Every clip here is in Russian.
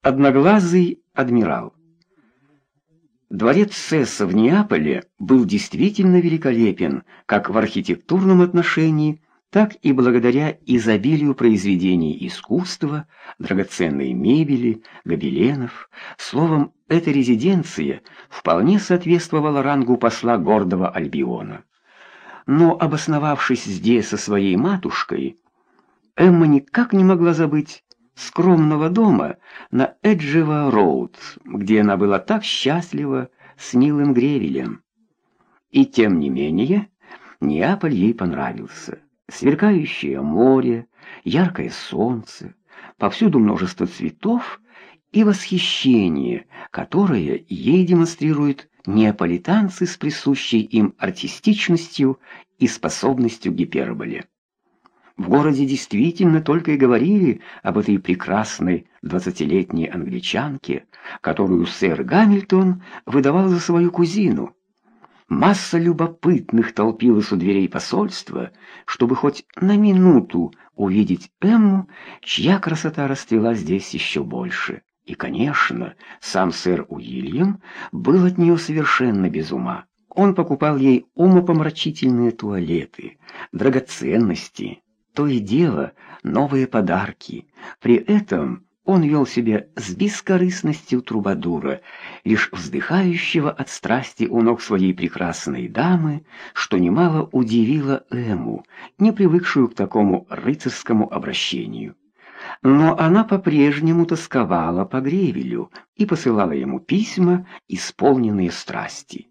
Одноглазый адмирал. Дворец Сесса в Неаполе был действительно великолепен как в архитектурном отношении, так и благодаря изобилию произведений искусства, драгоценной мебели, гобеленов. Словом, эта резиденция вполне соответствовала рангу посла гордого Альбиона. Но, обосновавшись здесь со своей матушкой, Эмма никак не могла забыть скромного дома на Эджева-Роуд, где она была так счастлива с милым Гревелем. И тем не менее, Неаполь ей понравился. Сверкающее море, яркое солнце, повсюду множество цветов и восхищение, которое ей демонстрируют неаполитанцы с присущей им артистичностью и способностью гиперболе. В городе действительно только и говорили об этой прекрасной двадцатилетней англичанке, которую сэр Гамильтон выдавал за свою кузину. Масса любопытных толпилась у дверей посольства, чтобы хоть на минуту увидеть Эмму, чья красота расцвела здесь еще больше. И, конечно, сам сэр Уильям был от нее совершенно без ума. Он покупал ей умопомрачительные туалеты, драгоценности, то и дело новые подарки. При этом он вел себя с бескорыстностью трубадура, лишь вздыхающего от страсти у ног своей прекрасной дамы, что немало удивило Эму, не привыкшую к такому рыцарскому обращению. Но она по-прежнему тосковала по Гревелю и посылала ему письма, исполненные страсти.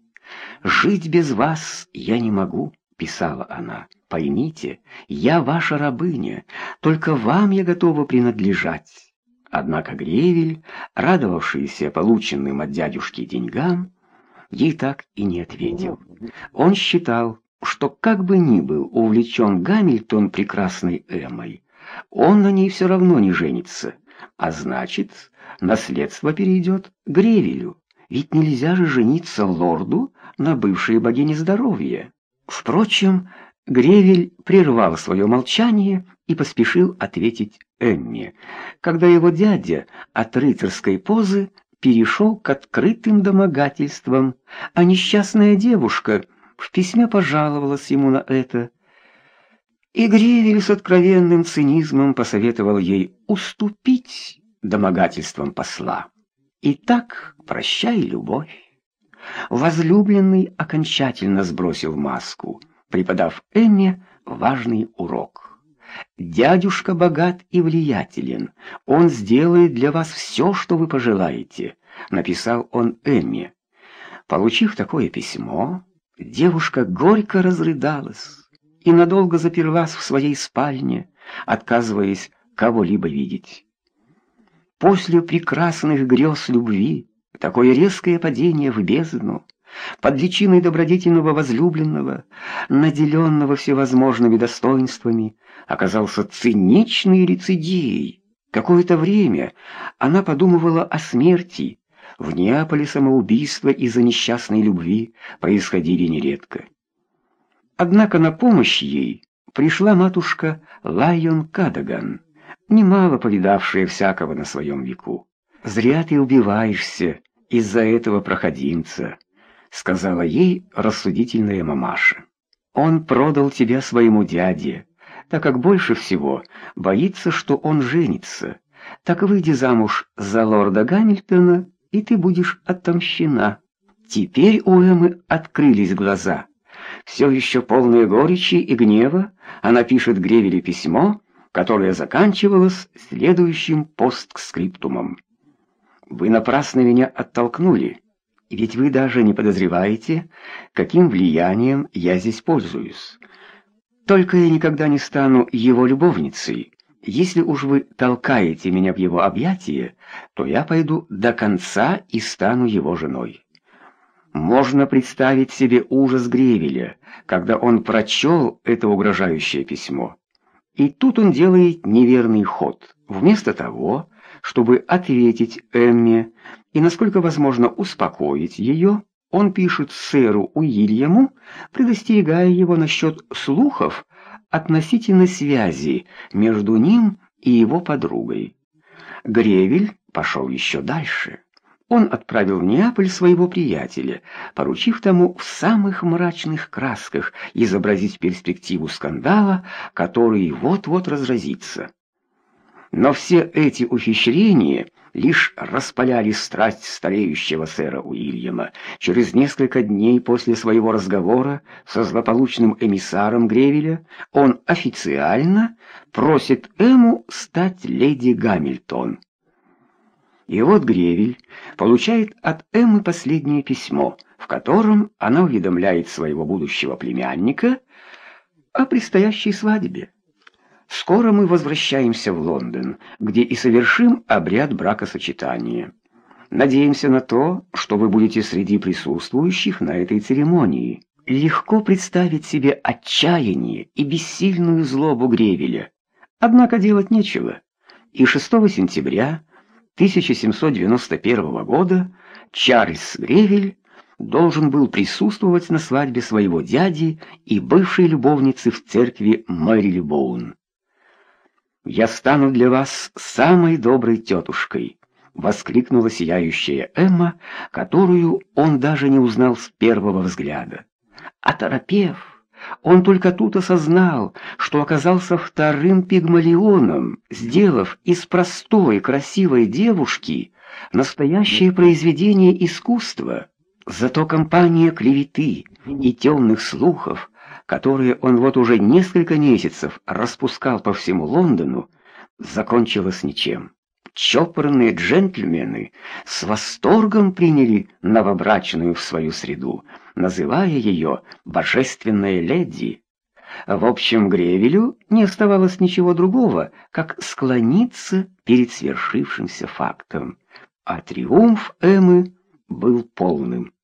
«Жить без вас я не могу», — писала она. Поймите, я ваша рабыня, только вам я готова принадлежать. Однако Гревель, радовавшийся полученным от дядюшки деньгам, ей так и не ответил. Он считал, что как бы ни был увлечен Гамильтон прекрасной Эммой, он на ней все равно не женится, а значит, наследство перейдет Гревелю, ведь нельзя же жениться лорду на бывшей богине здоровья. Впрочем, Гревель прервал свое молчание и поспешил ответить Эмме, когда его дядя от рыцарской позы перешел к открытым домогательствам, а несчастная девушка в письме пожаловалась ему на это. И Гревель с откровенным цинизмом посоветовал ей уступить домогательствам посла. Итак, прощай, любовь. Возлюбленный окончательно сбросил маску — преподав Эмме важный урок. «Дядюшка богат и влиятелен. Он сделает для вас все, что вы пожелаете», — написал он Эмме. Получив такое письмо, девушка горько разрыдалась и надолго заперлась в своей спальне, отказываясь кого-либо видеть. После прекрасных грез любви такое резкое падение в бездну — под личиной добродетельного возлюбленного, наделенного всевозможными достоинствами, оказался циничный рецидией. Какое-то время она подумывала о смерти. В Неаполе самоубийства из-за несчастной любви происходили нередко. Однако на помощь ей пришла матушка Лайон Кадаган, немало повидавшая всякого на своем веку. «Зря ты убиваешься из-за этого проходимца». — сказала ей рассудительная мамаша. «Он продал тебя своему дяде, так как больше всего боится, что он женится. Так выйди замуж за лорда Гамильтона, и ты будешь отомщена». Теперь у Эммы открылись глаза. Все еще полные горечи и гнева, она пишет Гревеле письмо, которое заканчивалось следующим постскриптумом. «Вы напрасно меня оттолкнули». Ведь вы даже не подозреваете, каким влиянием я здесь пользуюсь. Только я никогда не стану его любовницей. Если уж вы толкаете меня в его объятия, то я пойду до конца и стану его женой. Можно представить себе ужас Гревеля, когда он прочел это угрожающее письмо. И тут он делает неверный ход. Вместо того, чтобы ответить Эмме и, насколько возможно, успокоить ее, он пишет сэру Уильяму, предостерегая его насчет слухов относительно связи между ним и его подругой. Гревель пошел еще дальше. Он отправил в Неаполь своего приятеля, поручив тому в самых мрачных красках изобразить перспективу скандала, который вот-вот разразится. Но все эти ухищрения лишь распаляли страсть стареющего сэра Уильяма. Через несколько дней после своего разговора со злополучным эмиссаром Гревеля он официально просит Эму стать леди Гамильтон. И вот Гревель получает от Эммы последнее письмо, в котором она уведомляет своего будущего племянника о предстоящей свадьбе. Скоро мы возвращаемся в Лондон, где и совершим обряд бракосочетания. Надеемся на то, что вы будете среди присутствующих на этой церемонии. Легко представить себе отчаяние и бессильную злобу Гревеля. Однако делать нечего. И 6 сентября 1791 года Чарльз Гревель должен был присутствовать на свадьбе своего дяди и бывшей любовницы в церкви Мэри Боун. «Я стану для вас самой доброй тетушкой», — воскликнула сияющая Эмма, которую он даже не узнал с первого взгляда. Оторопев, он только тут осознал, что оказался вторым пигмалионом, сделав из простой красивой девушки настоящее произведение искусства. Зато компания клеветы и темных слухов, которые он вот уже несколько месяцев распускал по всему Лондону, закончилась ничем. Чопорные джентльмены с восторгом приняли новобрачную в свою среду, называя ее «божественная леди». В общем, Гревелю не оставалось ничего другого, как склониться перед свершившимся фактом. А триумф Эммы был полным.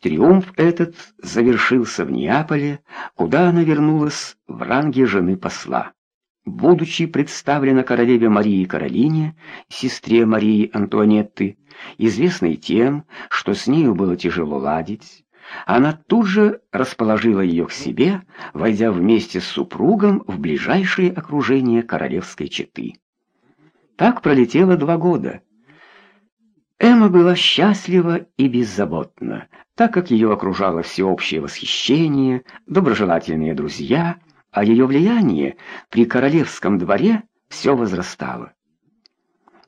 Триумф этот завершился в Неаполе, куда она вернулась в ранге жены посла. Будучи представлена королеве Марии Каролине, сестре Марии Антуанетты, известной тем, что с нею было тяжело ладить, она тут же расположила ее к себе, войдя вместе с супругом в ближайшее окружение королевской четы. Так пролетело два года. Эмма была счастлива и беззаботна, так как ее окружало всеобщее восхищение, доброжелательные друзья, а ее влияние при королевском дворе все возрастало.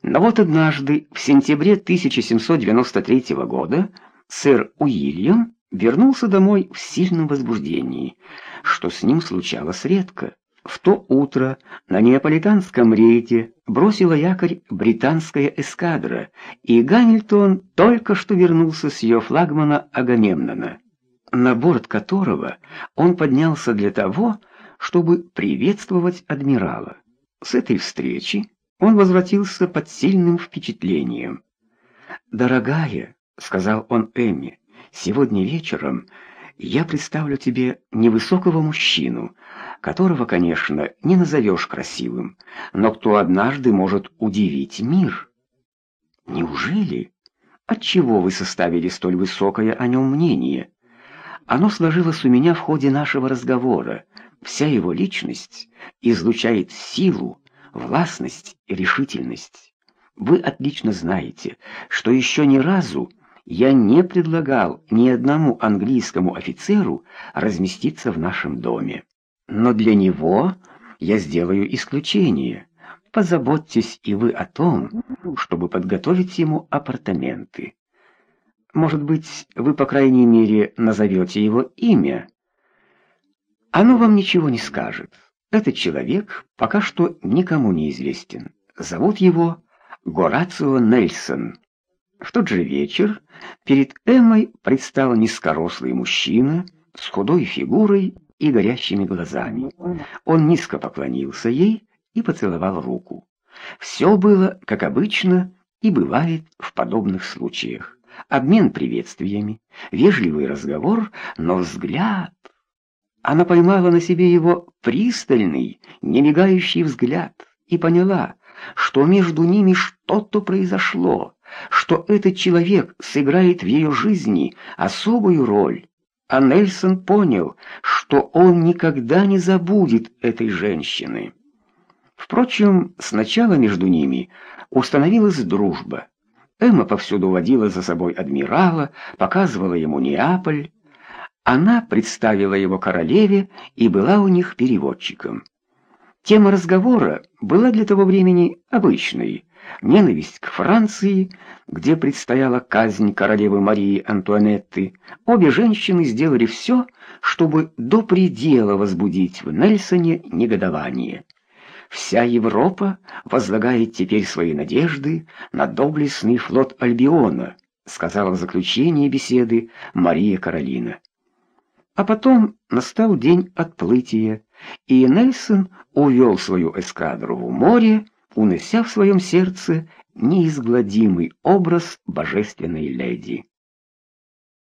Но вот однажды, в сентябре 1793 года, сэр Уильям вернулся домой в сильном возбуждении, что с ним случалось редко. В то утро на неаполитанском рейде бросила якорь британская эскадра, и Гамильтон только что вернулся с ее флагмана Агамемнона, на борт которого он поднялся для того, чтобы приветствовать адмирала. С этой встречи он возвратился под сильным впечатлением. «Дорогая», — сказал он Эмми, — «сегодня вечером я представлю тебе невысокого мужчину, которого, конечно, не назовешь красивым, но кто однажды может удивить мир». «Неужели? Отчего вы составили столь высокое о нем мнение?» «Оно сложилось у меня в ходе нашего разговора. Вся его личность излучает силу, властность и решительность. Вы отлично знаете, что еще ни разу я не предлагал ни одному английскому офицеру разместиться в нашем доме. Но для него я сделаю исключение. Позаботьтесь и вы о том, чтобы подготовить ему апартаменты. Может быть, вы, по крайней мере, назовете его имя. Оно вам ничего не скажет. Этот человек пока что никому не известен. Зовут его Горацио Нельсон. В тот же вечер перед Эммой предстал низкорослый мужчина с худой фигурой и горящими глазами. Он низко поклонился ей и поцеловал руку. Все было, как обычно, и бывает в подобных случаях. Обмен приветствиями, вежливый разговор, но взгляд... Она поймала на себе его пристальный, немигающий взгляд и поняла, что между ними что-то произошло, что этот человек сыграет в ее жизни особую роль. А Нельсон понял, что он никогда не забудет этой женщины. Впрочем, сначала между ними установилась дружба. Эмма повсюду водила за собой адмирала, показывала ему Неаполь. Она представила его королеве и была у них переводчиком. Тема разговора была для того времени обычной. Ненависть к Франции, где предстояла казнь королевы Марии Антуанетты. Обе женщины сделали все, чтобы до предела возбудить в Нельсоне негодование. Вся Европа возлагает теперь свои надежды на доблестный флот Альбиона, сказала в заключении беседы Мария Каролина. А потом настал день отплытия, и Нельсон увел свою эскадру в море, унося в своем сердце неизгладимый образ божественной леди.